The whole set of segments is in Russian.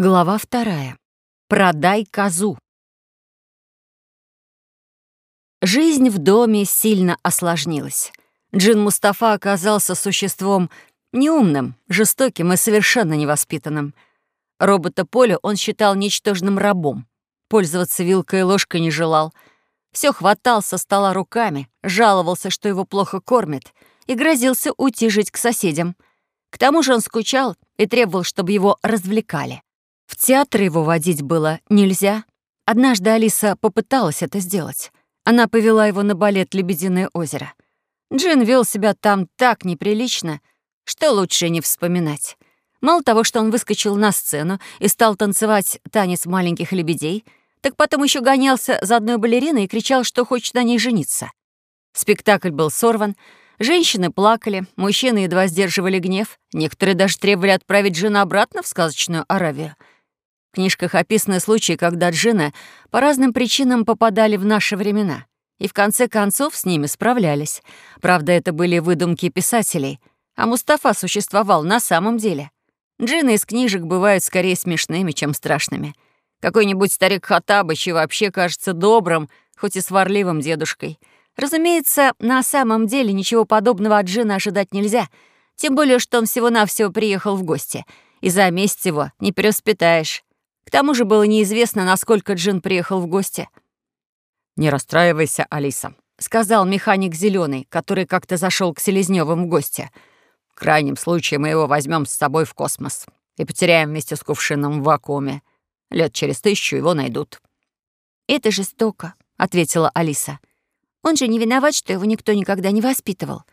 Глава вторая. Продай козу. Жизнь в доме сильно осложнилась. Джин Мустафа оказался существом неумным, жестоким и совершенно невоспитанным. Робота Поля он считал ничтожным рабом. Пользоваться вилкой и ложкой не желал. Все хватал со стола руками, жаловался, что его плохо кормят, и грозился уйти жить к соседям. К тому же он скучал и требовал, чтобы его развлекали. В театр его водить было нельзя. Однажды Алиса попыталась это сделать. Она повела его на балет «Лебединое озеро». Джин вел себя там так неприлично, что лучше не вспоминать. Мало того, что он выскочил на сцену и стал танцевать танец маленьких лебедей, так потом еще гонялся за одной балериной и кричал, что хочет на ней жениться. Спектакль был сорван, женщины плакали, мужчины едва сдерживали гнев, некоторые даже требовали отправить жену обратно в сказочную Аравию — в книжках описаны случаи, когда джинны по разным причинам попадали в наши времена. И в конце концов с ними справлялись. Правда, это были выдумки писателей. А Мустафа существовал на самом деле. Джинны из книжек бывают скорее смешными, чем страшными. Какой-нибудь старик Хатабыч и вообще кажется добрым, хоть и сварливым дедушкой. Разумеется, на самом деле ничего подобного от Джина ожидать нельзя, тем более, что он всего-навсего приехал в гости, и за месяц его не переуспитаешь. К тому же было неизвестно, насколько Джин приехал в гости. «Не расстраивайся, Алиса», — сказал механик зеленый, который как-то зашел к Селезневым в гости. «В крайнем случае мы его возьмем с собой в космос и потеряем вместе с кувшином в вакууме. Лет через тысячу его найдут». «Это жестоко», — ответила Алиса. «Он же не виноват, что его никто никогда не воспитывал».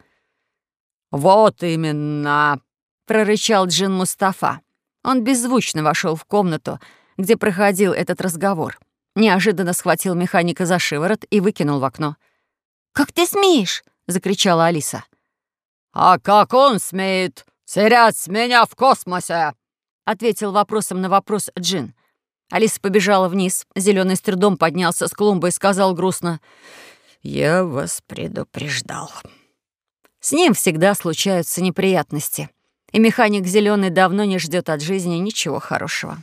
«Вот именно», — прорычал Джин Мустафа. Он беззвучно вошел в комнату, где проходил этот разговор. Неожиданно схватил механика за шиворот и выкинул в окно. «Как ты смеешь?» — закричала Алиса. «А как он смеет терять меня в космосе?» — ответил вопросом на вопрос Джин. Алиса побежала вниз. Зеленый с трудом поднялся с клумбы и сказал грустно. «Я вас предупреждал». С ним всегда случаются неприятности. И механик зеленый давно не ждет от жизни ничего хорошего.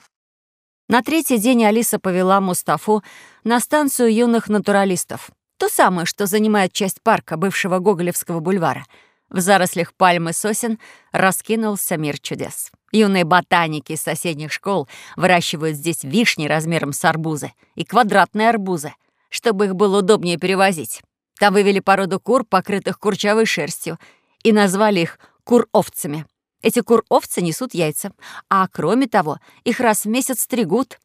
На третий день Алиса повела Мустафу на станцию юных натуралистов. Ту самую, что занимает часть парка бывшего Гоголевского бульвара. В зарослях пальмы сосен раскинулся мир чудес. Юные ботаники из соседних школ выращивают здесь вишни размером с арбузы и квадратные арбузы, чтобы их было удобнее перевозить. Там вывели породу кур, покрытых курчавой шерстью, и назвали их кур-овцами. Эти кур-овцы несут яйца, а кроме того, их раз в месяц стригут.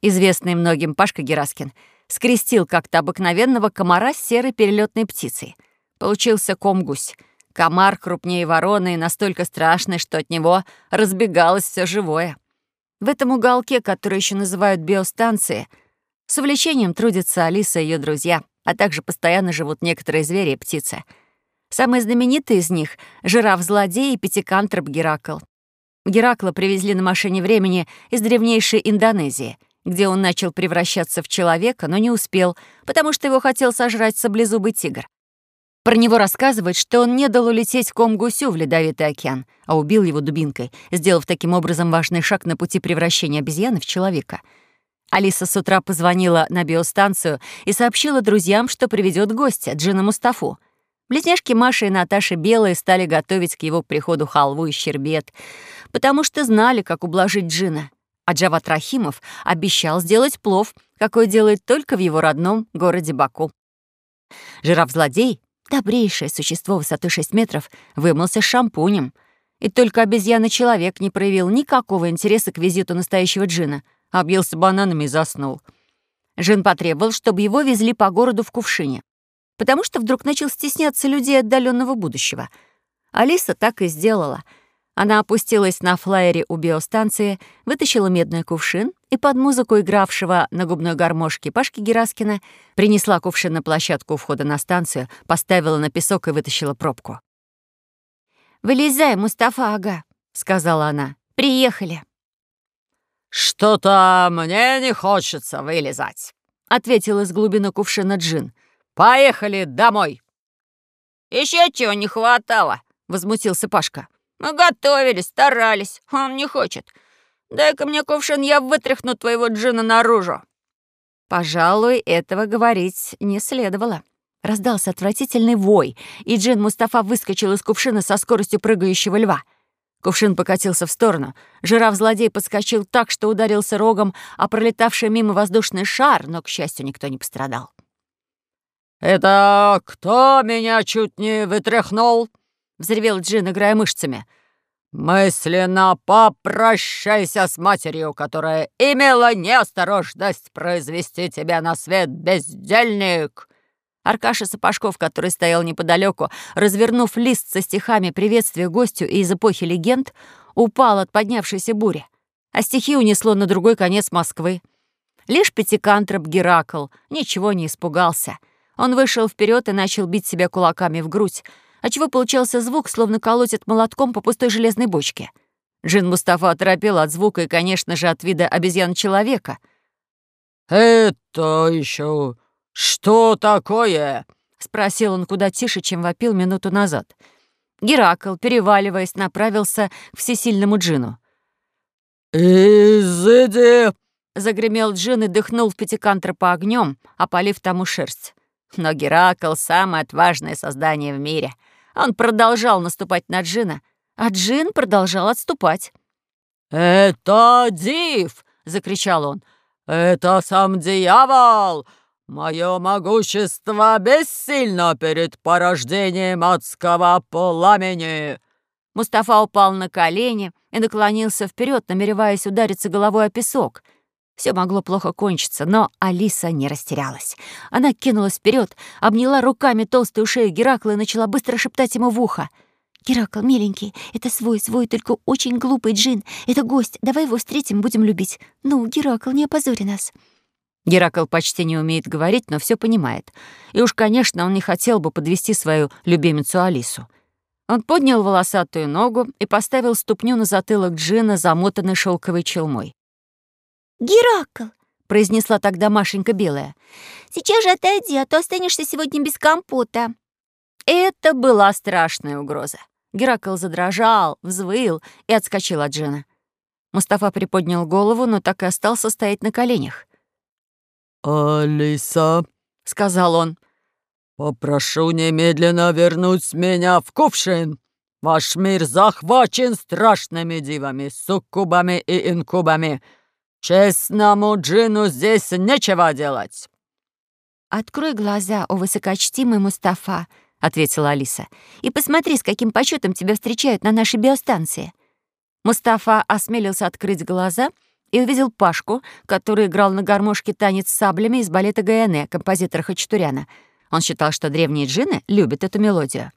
Известный многим Пашка Гераскин скрестил как-то обыкновенного комара с серой перелетной птицей. Получился ком-гусь. Комар крупнее вороны и настолько страшный, что от него разбегалось все живое. В этом уголке, который еще называют биостанцией, с увлечением трудятся Алиса и ее друзья, а также постоянно живут некоторые звери и птицы — Самый знаменитый из них — жираф-злодей и пятикантроп Геракл. Геракла привезли на машине времени из древнейшей Индонезии, где он начал превращаться в человека, но не успел, потому что его хотел сожрать саблезубый тигр. Про него рассказывают, что он не дал улететь ком-гусю в ледовитый океан, а убил его дубинкой, сделав таким образом важный шаг на пути превращения обезьяны в человека. Алиса с утра позвонила на биостанцию и сообщила друзьям, что приведет гостя, Джина Мустафу. Близняшки Маша и Наташа Белые стали готовить к его приходу халву и щербет, потому что знали, как ублажить Джина. А Джават Рахимов обещал сделать плов, какой делает только в его родном городе Баку. Жираф-злодей, добрейшее существо высотой 6 метров, вымылся шампунем. И только обезьяна-человек не проявил никакого интереса к визиту настоящего Джина, объелся бананами и заснул. Джин потребовал, чтобы его везли по городу в кувшине потому что вдруг начал стесняться людей отдаленного будущего. Алиса так и сделала. Она опустилась на флайере у биостанции, вытащила медный кувшин и под музыку игравшего на губной гармошке Пашки Гераскина принесла кувшин на площадку у входа на станцию, поставила на песок и вытащила пробку. «Вылезай, Мустафа Ага», — сказала она. «Приехали». «Что-то мне не хочется вылезать», — ответил из глубины кувшина Джин. Поехали домой!» Еще чего не хватало!» — возмутился Пашка. «Мы готовились, старались, он не хочет. Дай-ка мне кувшин, я вытряхну твоего джина наружу». Пожалуй, этого говорить не следовало. Раздался отвратительный вой, и Джин Мустафа выскочил из кувшина со скоростью прыгающего льва. Кувшин покатился в сторону. Жираф-злодей подскочил так, что ударился рогом, а пролетавший мимо воздушный шар, но, к счастью, никто не пострадал. «Это кто меня чуть не вытряхнул?» — взревел Джин, играя мышцами. «Мысленно попрощайся с матерью, которая имела неосторожность произвести тебя на свет, бездельник!» Аркаша Сапожков, который стоял неподалеку, развернув лист со стихами приветствия гостю из эпохи легенд, упал от поднявшейся бури, а стихи унесло на другой конец Москвы. Лишь пятикантроп Геракл ничего не испугался. Он вышел вперед и начал бить себя кулаками в грудь, отчего получался звук, словно колотит молотком по пустой железной бочке. Джин Мустафа оторопел от звука и, конечно же, от вида обезьян-человека. «Это еще «Что такое?» — спросил он куда тише, чем вопил минуту назад. Геракл, переваливаясь, направился к всесильному джину. «Изыди!» — загремел джин и дыхнул в пятикантропа огнем, опалив тому шерсть. Но Геракл — самое отважное создание в мире. Он продолжал наступать на джина, а джин продолжал отступать. «Это Див!» — закричал он. «Это сам дьявол! «Мое могущество бессильно перед порождением адского пламени!» Мустафа упал на колени и наклонился вперед, намереваясь удариться головой о песок. Все могло плохо кончиться, но Алиса не растерялась. Она кинулась вперед, обняла руками толстую шею Геракла и начала быстро шептать ему в ухо. «Геракл, миленький, это свой, свой, только очень глупый джин. Это гость, давай его встретим, будем любить. Ну, Геракл, не опозори нас». Геракл почти не умеет говорить, но все понимает. И уж, конечно, он не хотел бы подвести свою любимицу Алису. Он поднял волосатую ногу и поставил ступню на затылок Джина, замотанной шелковой челмой. «Геракл!» — произнесла тогда Машенька Белая. «Сейчас же отойди, а то останешься сегодня без компота». Это была страшная угроза. Геракл задрожал, взвыл и отскочил от Джина. Мустафа приподнял голову, но так и остался стоять на коленях. «Алиса», — сказал он, — «попрошу немедленно вернуть меня в кувшин. Ваш мир захвачен страшными дивами, суккубами и инкубами. Честному джину здесь нечего делать». «Открой глаза, о высокочтимый Мустафа», — ответила Алиса, «и посмотри, с каким почетом тебя встречают на нашей биостанции». Мустафа осмелился открыть глаза — и увидел Пашку, который играл на гармошке танец с саблями из балета Гаяне, композитора Хачатуряна. Он считал, что древние джинны любят эту мелодию.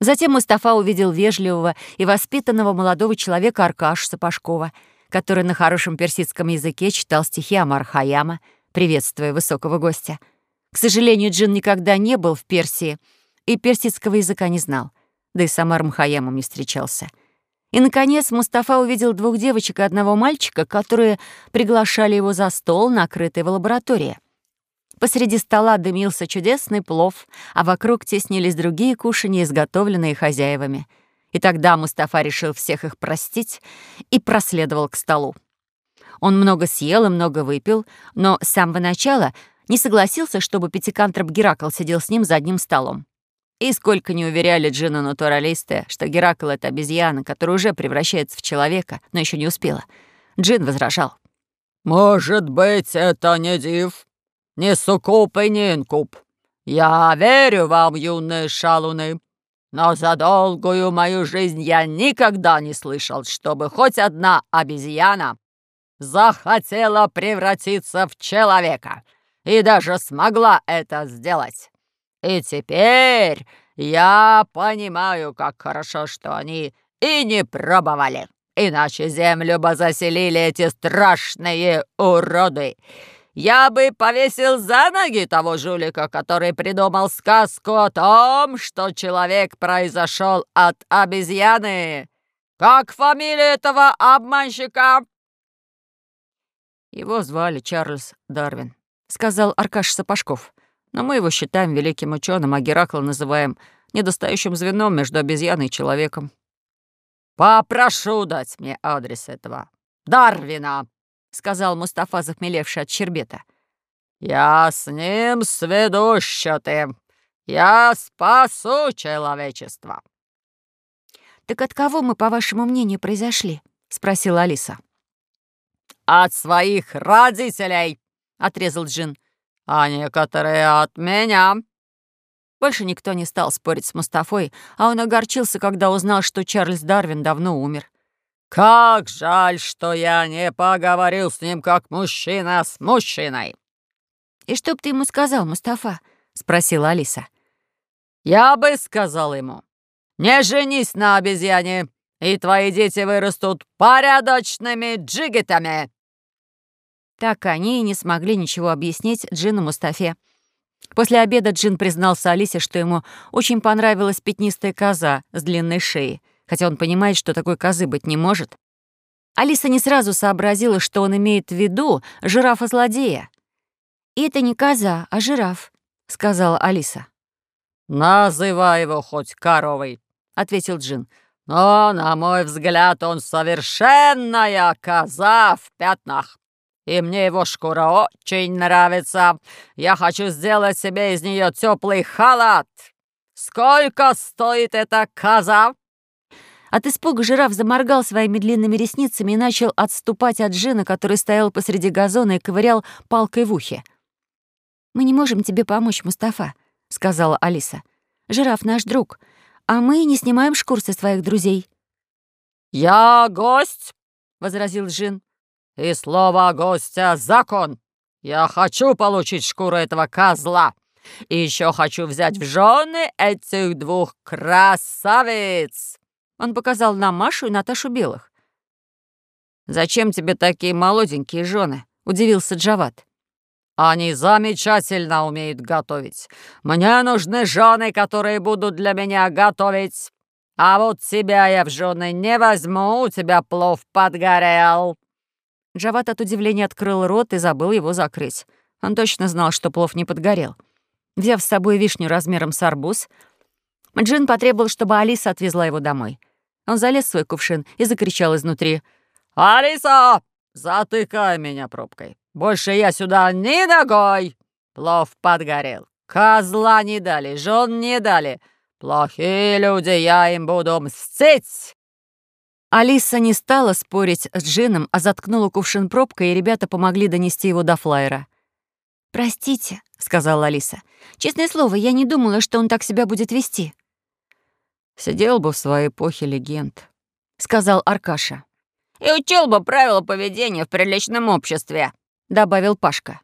Затем Мустафа увидел вежливого и воспитанного молодого человека Аркашу Сапожкова, который на хорошем персидском языке читал стихи Амар Хаяма, приветствуя высокого гостя. К сожалению, Джин никогда не был в Персии и персидского языка не знал, да и с Амаром Хаямом не встречался — и, наконец, Мустафа увидел двух девочек и одного мальчика, которые приглашали его за стол, накрытый в лаборатории. Посреди стола дымился чудесный плов, а вокруг теснились другие кушанья, изготовленные хозяевами. И тогда Мустафа решил всех их простить и проследовал к столу. Он много съел и много выпил, но с самого начала не согласился, чтобы пятикантроп Геракл сидел с ним за одним столом. И сколько не уверяли Джина натуралисты, что Геракл — это обезьяна, которая уже превращается в человека, но еще не успела, Джин возражал. «Может быть, это не див, не суккуб и не инкуб. Я верю вам, юные шалуны, но за долгую мою жизнь я никогда не слышал, чтобы хоть одна обезьяна захотела превратиться в человека и даже смогла это сделать. И теперь я понимаю, как хорошо, что они и не пробовали. Иначе землю бы заселили эти страшные уроды. Я бы повесил за ноги того жулика, который придумал сказку о том, что человек произошел от обезьяны. Как фамилия этого обманщика?» «Его звали Чарльз Дарвин», — сказал Аркаш Сапожков. Но мы его считаем великим ученым, а Геракла называем недостающим звеном между обезьяной и человеком. «Попрошу дать мне адрес этого Дарвина», — сказал Мустафа, захмелевший от щербета. «Я с ним сведу счеты. Я спасу человечество». «Так от кого мы, по вашему мнению, произошли?» — спросила Алиса. «От своих родителей», — отрезал Джин. «А некоторые от меня». Больше никто не стал спорить с Мустафой, а он огорчился, когда узнал, что Чарльз Дарвин давно умер. «Как жаль, что я не поговорил с ним как мужчина с мужчиной!» «И что б ты ему сказал, Мустафа?» — спросила Алиса. «Я бы сказал ему, не женись на обезьяне, и твои дети вырастут порядочными джигитами!» Так они и не смогли ничего объяснить Джину Мустафе. После обеда Джин признался Алисе, что ему очень понравилась пятнистая коза с длинной шеей, хотя он понимает, что такой козы быть не может. Алиса не сразу сообразила, что он имеет в виду жирафа-злодея. «И это не коза, а жираф», — сказала Алиса. «Называй его хоть коровой», — ответил Джин. «Но, на мой взгляд, он совершенная коза в пятнах» и мне его шкура очень нравится. Я хочу сделать себе из нее теплый халат. Сколько стоит эта коза?» От испуга жираф заморгал своими длинными ресницами и начал отступать от Джина, который стоял посреди газона и ковырял палкой в ухе. «Мы не можем тебе помочь, Мустафа», — сказала Алиса. «Жираф наш друг, а мы не снимаем шкур со своих друзей». «Я гость», — возразил Джин. И слово гостя — закон. Я хочу получить шкуру этого козла. И еще хочу взять в жены этих двух красавиц!» Он показал нам Машу и Наташу Белых. «Зачем тебе такие молоденькие жены?» — удивился Джават. «Они замечательно умеют готовить. Мне нужны жены, которые будут для меня готовить. А вот тебя я в жены не возьму, у тебя плов подгорел». Джават от удивления открыл рот и забыл его закрыть. Он точно знал, что плов не подгорел. Взяв с собой вишню размером с арбуз, Джин потребовал, чтобы Алиса отвезла его домой. Он залез в свой кувшин и закричал изнутри. «Алиса, затыкай меня пробкой. Больше я сюда ни ногой. Плов подгорел. Козла не дали, жен не дали. Плохие люди, я им буду мстить!» Алиса не стала спорить с Джином, а заткнула кувшин пробкой, и ребята помогли донести его до флайера. «Простите», — сказала Алиса. «Честное слово, я не думала, что он так себя будет вести». «Сидел бы в своей эпохе легенд», — сказал Аркаша. «И учил бы правила поведения в приличном обществе», — добавил Пашка.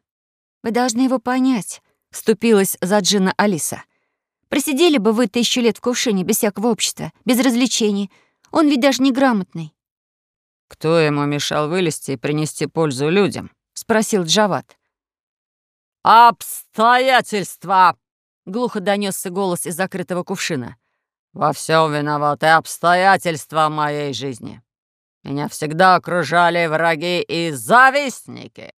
«Вы должны его понять», — вступилась за Джина Алиса. «Просидели бы вы тысячу лет в кувшине без всякого общества, без развлечений, он ведь даже неграмотный». «Кто ему мешал вылезти и принести пользу людям?» — спросил Джават. «Обстоятельства!» — глухо донесся голос из закрытого кувшина. «Во всем виноваты обстоятельства моей жизни. Меня всегда окружали враги и завистники.